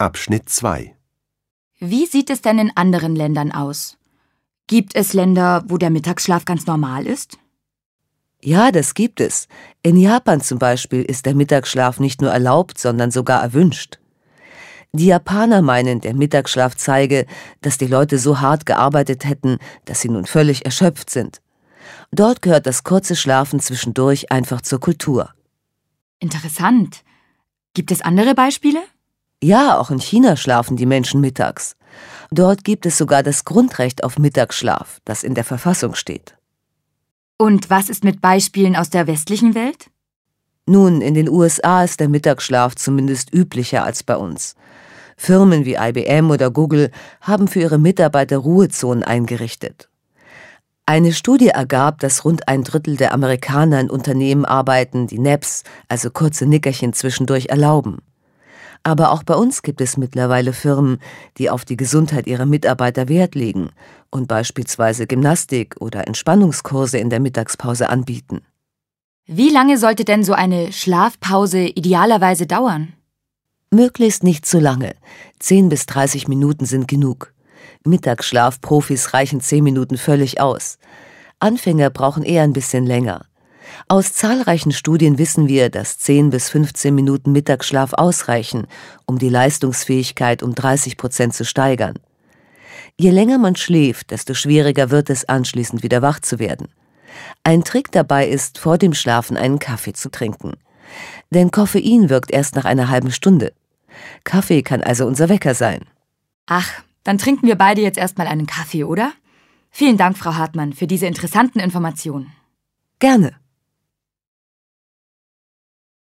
Abschnitt 2 Wie sieht es denn in anderen Ländern aus? Gibt es Länder, wo der Mittagsschlaf ganz normal ist? Ja, das gibt es. In Japan zum Beispiel ist der Mittagsschlaf nicht nur erlaubt, sondern sogar erwünscht. Die Japaner meinen, der Mittagsschlaf zeige, dass die Leute so hart gearbeitet hätten, dass sie nun völlig erschöpft sind. Dort gehört das kurze Schlafen zwischendurch einfach zur Kultur. Interessant. Gibt es andere Beispiele? Ja, auch in China schlafen die Menschen mittags. Dort gibt es sogar das Grundrecht auf Mittagsschlaf, das in der Verfassung steht. Und was ist mit Beispielen aus der westlichen Welt? Nun, in den USA ist der Mittagsschlaf zumindest üblicher als bei uns. Firmen wie IBM oder Google haben für ihre Mitarbeiter Ruhezonen eingerichtet. Eine Studie ergab, dass rund ein Drittel der Amerikaner in Unternehmen arbeiten, die Naps, also kurze Nickerchen zwischendurch erlauben. Aber auch bei uns gibt es mittlerweile Firmen, die auf die Gesundheit ihrer Mitarbeiter Wert legen und beispielsweise Gymnastik oder Entspannungskurse in der Mittagspause anbieten. Wie lange sollte denn so eine Schlafpause idealerweise dauern? Möglichst nicht zu lange. 10 bis 30 Minuten sind genug. Mittagsschlafprofis reichen 10 Minuten völlig aus. Anfänger brauchen eher ein bisschen länger. Aus zahlreichen Studien wissen wir, dass 10 bis 15 Minuten Mittagsschlaf ausreichen, um die Leistungsfähigkeit um 30 Prozent zu steigern. Je länger man schläft, desto schwieriger wird es anschließend wieder wach zu werden. Ein Trick dabei ist, vor dem Schlafen einen Kaffee zu trinken. Denn Koffein wirkt erst nach einer halben Stunde. Kaffee kann also unser Wecker sein. Ach, dann trinken wir beide jetzt erstmal einen Kaffee, oder? Vielen Dank, Frau Hartmann, für diese interessanten Informationen. Gerne.